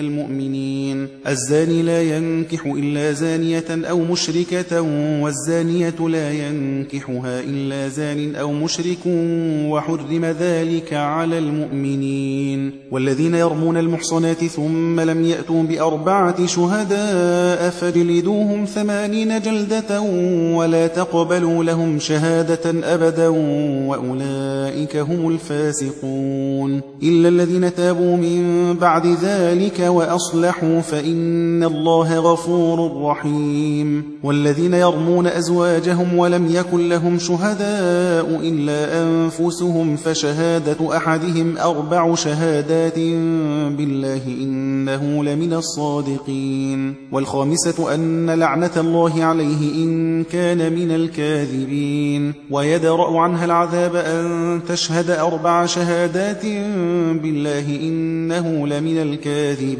المؤمنين. الزاني لا ينكح إلا زانية أو مشركة والزانية لا ينكحها إلا زان أو مشرك وحرم ذلك على المؤمنين. والذين يرمون المحصنات ثم لم يأتوا بأربعة شهداء فاجلدوهم ثمانين جلدة ولا تقبلوا لهم شهادة أبدا وأولئك هم الفاسقون. إلا الذين تابوا من بعد ذلك وأصلحوا فإن الله غفور رحيم والذين يرمون أزواجهم ولم يكن لهم شهداء إلا أنفسهم فشهادة أحدهم أربع شهادات بالله إنه لمن الصادقين والخامسة أن لعنة الله عليه إن كان من الكاذبين ويدرأ عنها العذاب أن تشهد أربع شهادات بالله إنه لمن الكاذبين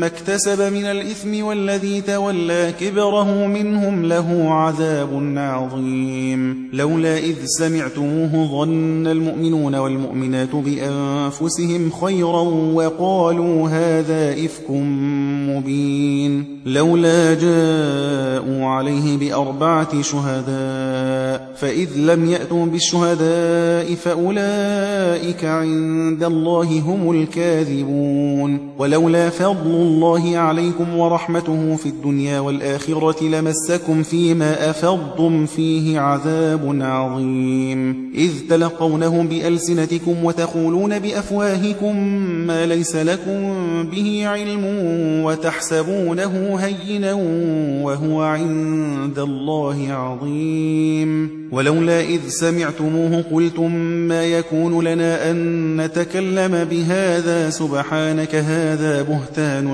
ما اكتسب من الإثم والذي تولى كبره منهم له عذاب عظيم. لولا إذ سمعتموه ظن المؤمنون والمؤمنات بأنفسهم خيرا وقالوا هذا إفك مبين. لولا جاءوا عليه بأربعة شهداء فإذ لم يأتوا بالشهداء فأولئك عند الله هم الكاذبون. ولولا فضل الله عليكم ورحمته في الدنيا والآخرة لمسكم فيما أفضتم فيه عذاب عظيم. إذ تلقونه بألسنتكم وتقولون بأفواهكم ما ليس لكم به علم وتحسبونه هينا وهو عند الله عظيم. ولولا إذ سمعتموه قلتم ما يكون لنا أن نتكلم بهذا سبحانك هذا بهتان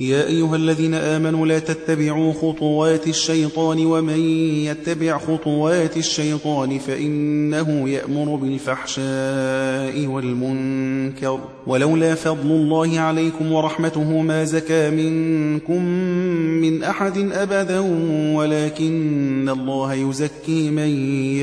يا أيها الذين آمنوا لا تتبعوا خطوات الشيطان ومن يتبع خطوات الشيطان فإنه يأمر بالفحشاء والمنكر ولولا فضل الله عليكم ورحمته ما زكى منكم من أحد أبدا ولكن الله يزكي من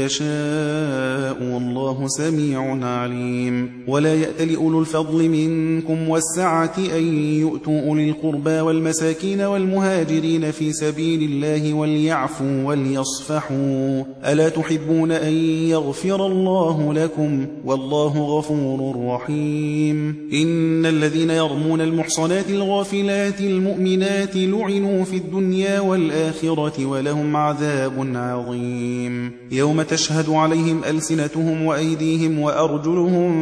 يشاء والله سميع عليم ولا يأتل أولو الفضل منكم والسعة أن يؤتوا أولي القربى والمساكين والمهاجرين في سبيل الله وليعفوا وليصفحوا. ألا تحبون أن يغفر الله لكم؟ والله غفور رحيم. إن الذين يرمون المحصنات الغافلات المؤمنات لعنوا في الدنيا والآخرة ولهم عذاب عظيم. يوم تشهد عليهم ألسنتهم وأيديهم وأرجلهم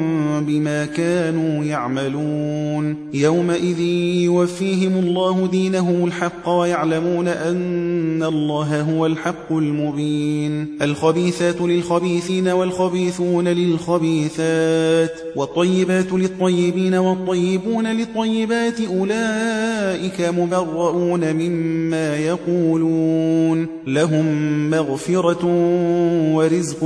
بما كانوا يعملون. يومئذ يوفيهم الله دينهم الحق ويعلمون أن الله هو الحق المبين. الخبيثات للخبيثين والخبيثون للخبيثات والطيبات للطيبين والطيبون للطيبات أولئك مبرؤون مما يقولون. لهم مغفرة ورزق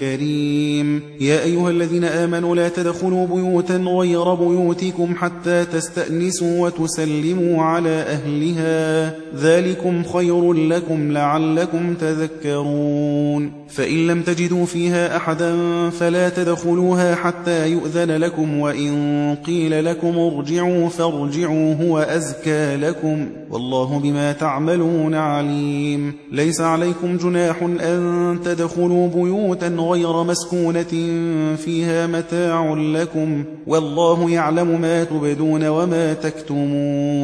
كريم. يا أيها الذين آمنوا لا تدخلوا بيوتا غير بيوتكم حتى تستأنسوا وتسلموا على أهلها. ذلكم خير لكم لعلكم تذكرون. فإن لم تجدوا فيها أحدا فلا تدخلوها حتى يؤذن لكم وإن قيل لكم ارجعوا فارجعوا هو أزكى لكم. والله بما تعملون عليم. ليس عليكم جناح أن تدخلوا بيوتا غير مسكونة فيها متاع لكم. والله يعلم ما تبدون وما تكتمون.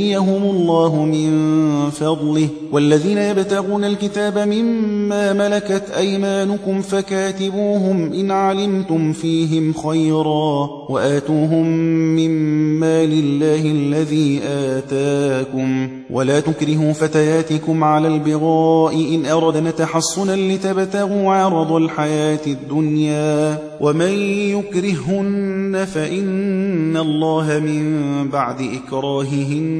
يغنيهم الله من فضله. والذين يبتغون الكتاب مما ملكت أيمانكم فكاتبوهم إن علمتم فيهم خيرا وآتوهم مما لله الذي آتاكم. ولا تكرهوا فتياتكم على البغاء إن أردنا تحصنا لتبتغوا عرض الحياة الدنيا. ومن يكرهن فإن الله من بعد إكراههن.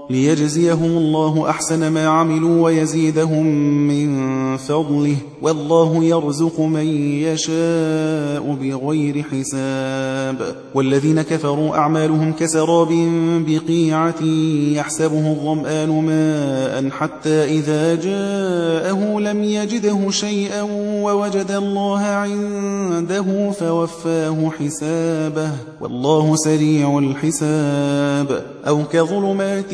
ليجزيهم الله أحسن ما عملوا ويزيدهم من فضله والله يرزق من يشاء بغير حساب والذين كفروا أعمالهم كسراب بقيعة يحسبه الظمآن ماء حتى إذا جاءه لم يجده شيئا ووجد الله عنده فوفاه حسابه والله سريع الحساب أو كظلمات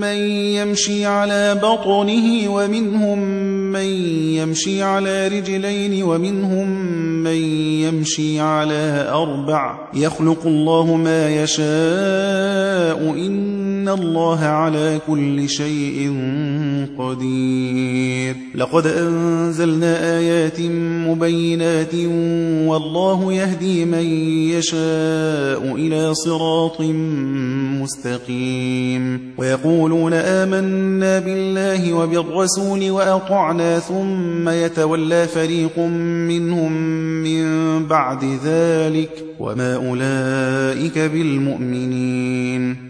من يمشي على بطنه ومنهم من يمشي على رجلين ومنهم من يمشي على أربع يخلق الله ما يشاء الله على كل شيء قدير. لقد أنزلنا آيات مبينات والله يهدي من يشاء إلى صراط مستقيم. ويقولون آمنا بالله وبالرسول وأطعنا ثم يتولى فريق منهم من بعد ذلك. وما أولئك بالمؤمنين.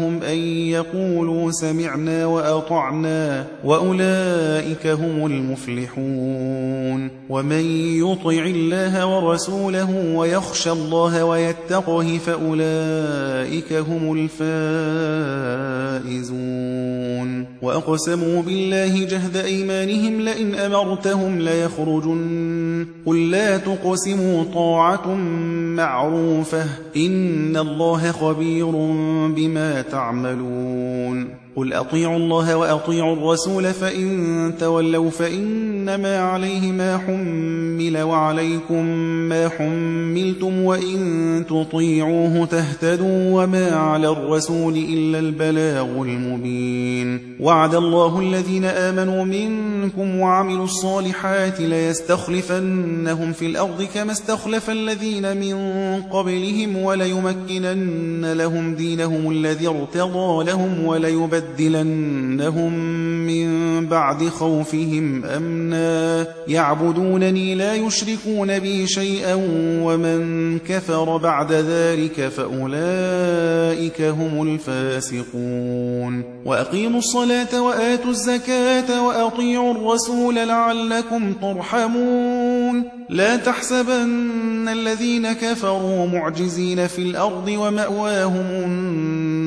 أن يقولوا سمعنا وأطعنا وأولئك هم المفلحون ومن يطع الله ورسوله ويخشى الله ويتقه فأولئك هم الفائزون وأقسموا بالله جهد أيمانهم لئن أمرتهم ليخرجن قل لا تقسموا طاعة معروفة إن الله خبير بما تعملون قل أطيعوا الله وأطيعوا الرسول فإن تولوا فإنما عليه ما حمل وعليكم ما حملتم وإن تطيعوه تهتدوا وما على الرسول إلا البلاغ المبين وعد الله الذين آمنوا منكم وعملوا الصالحات ليستخلفنهم في الأرض كما استخلف الذين من قبلهم وليمكنن لهم دينهم الذي ارتضى لهم وليبدلنهم لَأُبَدِّلَنَّهُم مِّن بَعْدِ خَوْفِهِمْ أَمْنًا. يَعْبُدُونَنِي لَا يُشْرِكُونَ بِي شَيْئًا وَمَن كَفَرَ بَعْدَ ذَلِكَ فَأُولَٰئِكَ هُمُ الْفَاسِقُونَ. وَأَقِيمُوا الصَّلَاةَ وَآتُوا الزَّكَاةَ وَأَطِيعُوا الرَّسُولَ لَعَلَّكُمْ تُرْحَمُونَ. لَا تَحْسَبَنَّ الَّذِينَ كَفَرُوا مُعْجِزِينَ فِي الْأَرْضِ وَمَأْوَاهُمُ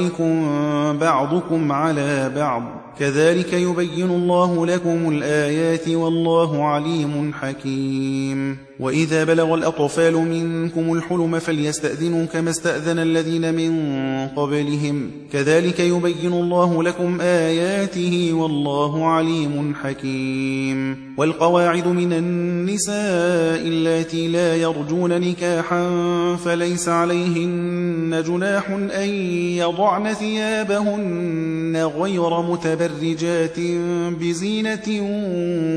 عليكم بعضكم على بعض. كذلك يبين الله لكم الآيات والله عليم حكيم. وإذا بلغ الأطفال منكم الحلم فليستأذنوا كما استأذن الذين من قبلهم. كذلك يبين الله لكم آياته والله عليم حكيم. والقواعد من النساء اللاتي لا يرجون نكاحا فليس عليهن جناح أن يضعن ثيابهن غير متبرجات بزينة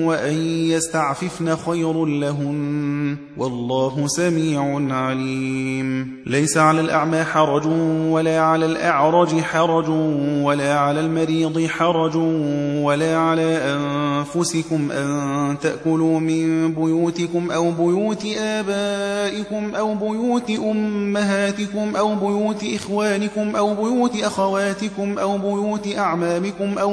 وأن يستعففن خير لهن والله سميع عليم. ليس على الأعمى حرج ولا على الأعرج حرج ولا على المريض حرج ولا على أنفسكم أن تأكلوا من بيوتكم أو بيوت آبائكم أو بيوت أمهاتكم أو بيوت إخوانكم أو بيوت أخواتكم أو بيوت أعمامكم أو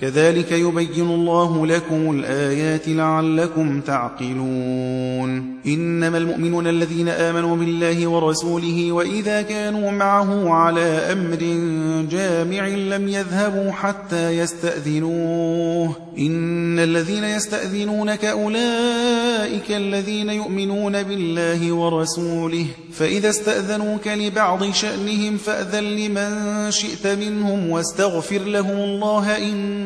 كذلك يبين الله لكم الآيات لعلكم تعقلون. إنما المؤمنون الذين آمنوا بالله ورسوله وإذا كانوا معه على أمر جامع لم يذهبوا حتى يستأذنوه. إن الذين يستأذنونك أولئك الذين يؤمنون بالله ورسوله. فإذا استأذنوك لبعض شأنهم فأذن لمن شئت منهم واستغفر لهم الله إن